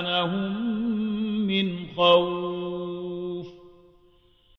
مكانهم من خوف